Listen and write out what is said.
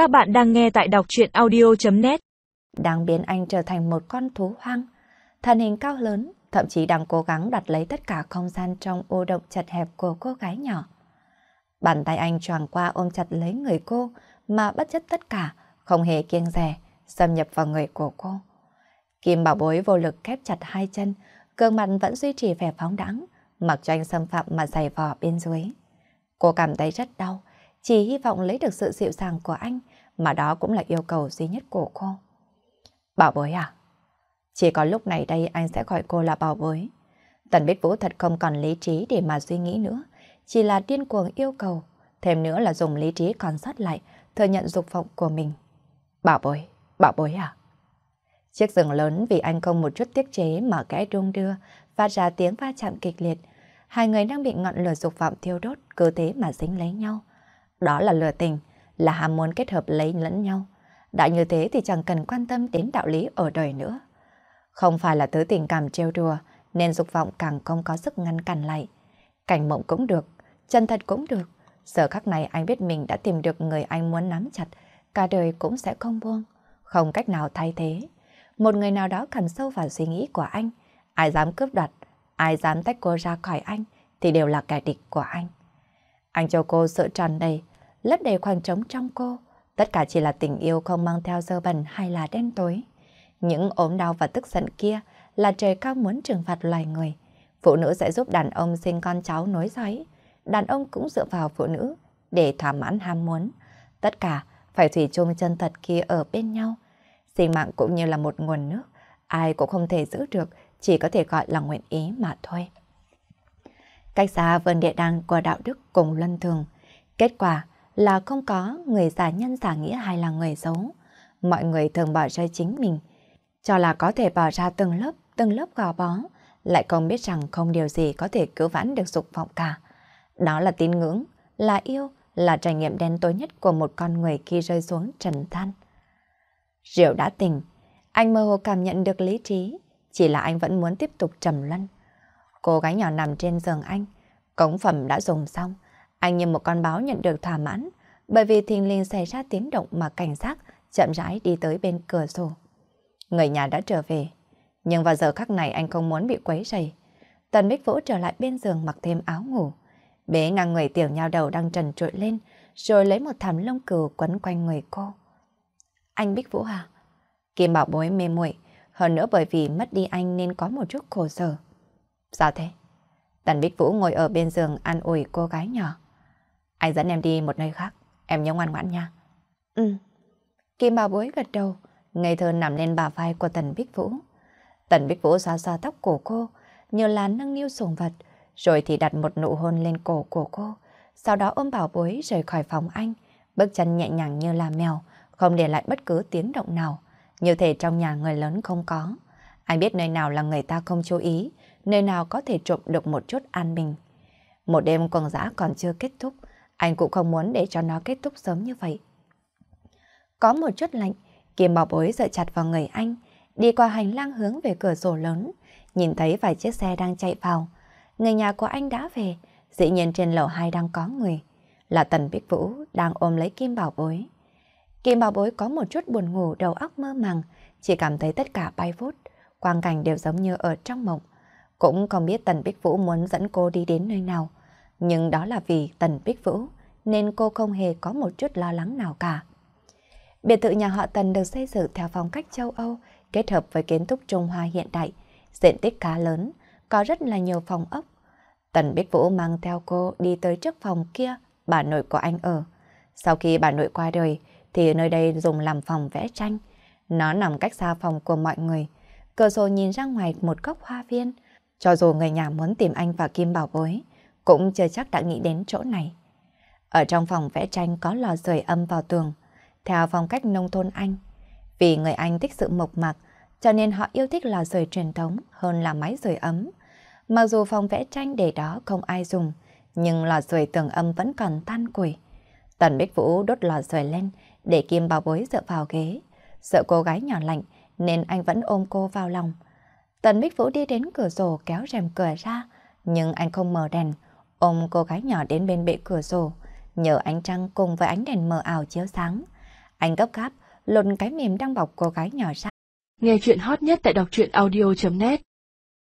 Các bạn đang nghe tại đọc chuyện audio.net Đang biến anh trở thành một con thú hoang. Thân hình cao lớn, thậm chí đang cố gắng đặt lấy tất cả không gian trong ô động chật hẹp của cô gái nhỏ. Bàn tay anh choàng qua ôm chặt lấy người cô mà bất chấp tất cả, không hề kiêng rè, xâm nhập vào người của cô. Kim bảo bối vô lực khép chặt hai chân, gương mặt vẫn duy trì vẻ phóng đẳng, mặc cho anh xâm phạm mà giày vò bên dưới. Cô cảm thấy rất đau, chỉ hy vọng lấy được sự dịu dàng của anh, mà đó cũng là yêu cầu duy nhất của cô. Bảo bối à? Chỉ có lúc này đây anh sẽ gọi cô là bảo bối. Tần Bích Vũ thật không còn lý trí để mà suy nghĩ nữa, chỉ là điên cuồng yêu cầu, thêm nữa là dùng lý trí còn sót lại, thừa nhận dục vọng của mình. Bảo bối, bảo bối à? Chiếc giường lớn vì anh không một chút tiết chế mà kẽ rung đưa, phát ra tiếng va chạm kịch liệt. Hai người đang bị ngọn lửa dục vọng thiêu đốt, cơ thế mà dính lấy nhau. Đó là lừa tình, là ham muốn kết hợp lấy lẫn nhau. Đã như thế thì chẳng cần quan tâm đến đạo lý ở đời nữa. Không phải là thứ tình cảm trêu đùa, nên dục vọng càng không có sức ngăn cản lại. Cảnh mộng cũng được, chân thật cũng được. Giờ khắc này anh biết mình đã tìm được người anh muốn nắm chặt, cả đời cũng sẽ không buông, không cách nào thay thế. Một người nào đó khẩn sâu vào suy nghĩ của anh, ai dám cướp đoạt, ai dám tách cô ra khỏi anh thì đều là kẻ địch của anh. Anh cho cô sự tràn đầy, lấp đầy khoảng trống trong cô. Tất cả chỉ là tình yêu không mang theo dơ bẩn hay là đen tối. Những ốm đau và tức giận kia là trời cao muốn trừng phạt loài người. Phụ nữ sẽ giúp đàn ông sinh con cháu nối dõi. Đàn ông cũng dựa vào phụ nữ để thỏa mãn ham muốn. Tất cả phải thủy chung chân thật kia ở bên nhau. Sinh mạng cũng như là một nguồn nước. Ai cũng không thể giữ được, chỉ có thể gọi là nguyện ý mà thôi. Cách xa vườn địa đàng của đạo đức cùng luân thường. Kết quả là không có người giả nhân giả nghĩa hay là người xấu. Mọi người thường bỏ rơi chính mình, cho là có thể bỏ ra từng lớp, từng lớp gò bó, lại không biết rằng không điều gì có thể cứu vãn được dục vọng cả. Đó là tín ngưỡng, là yêu, là trải nghiệm đen tối nhất của một con người khi rơi xuống trần than. Rượu đã tỉnh, anh mơ hồ cảm nhận được lý trí, chỉ là anh vẫn muốn tiếp tục trầm luân. Cô gái nhỏ nằm trên giường anh, cống phẩm đã dùng xong, anh như một con báo nhận được thỏa mãn, bởi vì thình lình xảy ra tiếng động mà cảnh giác, chậm rãi đi tới bên cửa sổ. Người nhà đã trở về, nhưng vào giờ khắc này anh không muốn bị quấy rầy. Tần Bích Vũ trở lại bên giường mặc thêm áo ngủ, bế ngang người tiểu nhau đầu đang trần trội lên, rồi lấy một thảm lông cừu quấn quanh người cô. Anh Bích Vũ à? Kim bảo bối mê muội hơn nữa bởi vì mất đi anh nên có một chút khổ sở. Sao thế? Tần Bích Vũ ngồi ở bên giường an ủi cô gái nhỏ. Anh dẫn em đi một nơi khác, em nhớ ngoan ngoãn nha. Ừ. Kim bảo bối gật đầu, ngây thơ nằm lên bà vai của Tần Bích Vũ. Tần Bích Vũ xoa xoa tóc của cô, như là nâng niu sủng vật, rồi thì đặt một nụ hôn lên cổ của cô, sau đó ôm bảo bối rời khỏi phòng anh, bước chân nhẹ nhàng như là mèo, không để lại bất cứ tiếng động nào, như thể trong nhà người lớn không có. Anh biết nơi nào là người ta không chú ý, nơi nào có thể trộm được một chút an bình. Một đêm quần giã còn chưa kết thúc, anh cũng không muốn để cho nó kết thúc sớm như vậy. Có một chút lạnh, Kim bảo bối dựa chặt vào người anh, đi qua hành lang hướng về cửa sổ lớn, nhìn thấy vài chiếc xe đang chạy vào. Người nhà của anh đã về, dĩ nhiên trên lầu 2 đang có người. Là Tần Bích Vũ đang ôm lấy Kim bảo bối. Kim bảo bối có một chút buồn ngủ đầu óc mơ màng, chỉ cảm thấy tất cả bay vút, quang cảnh đều giống như ở trong mộng. Cũng không biết Tần Bích Vũ muốn dẫn cô đi đến nơi nào. Nhưng đó là vì Tần Bích Vũ, nên cô không hề có một chút lo lắng nào cả. Biệt thự nhà họ Tần được xây dựng theo phong cách châu Âu, kết hợp với kiến trúc Trung Hoa hiện đại, diện tích khá lớn, có rất là nhiều phòng ốc. Tần Bích Vũ mang theo cô đi tới trước phòng kia, bà nội của anh ở. Sau khi bà nội qua đời, thì nơi đây dùng làm phòng vẽ tranh. Nó nằm cách xa phòng của mọi người. Cửa sổ nhìn ra ngoài một góc hoa viên. Cho dù người nhà muốn tìm anh và Kim Bảo Bối, cũng chưa chắc đã nghĩ đến chỗ này. Ở trong phòng vẽ tranh có lò sưởi âm vào tường, theo phong cách nông thôn Anh. Vì người Anh thích sự mộc mạc, cho nên họ yêu thích lò sưởi truyền thống hơn là máy sưởi ấm. Mặc dù phòng vẽ tranh để đó không ai dùng, nhưng lò sưởi tường âm vẫn còn tan củi. Tần Bích Vũ đốt lò sưởi lên để Kim Bảo Bối dựa vào ghế. Sợ cô gái nhỏ lạnh nên anh vẫn ôm cô vào lòng. Tần Bích Vũ đi đến cửa sổ kéo rèm cửa ra, nhưng anh không mở đèn, ôm cô gái nhỏ đến bên bệ cửa sổ, nhờ ánh trăng cùng với ánh đèn mờ ảo chiếu sáng. Anh gấp gáp, lột cái mềm đang bọc cô gái nhỏ ra. Nghe chuyện hot nhất tại đọc truyện audio.net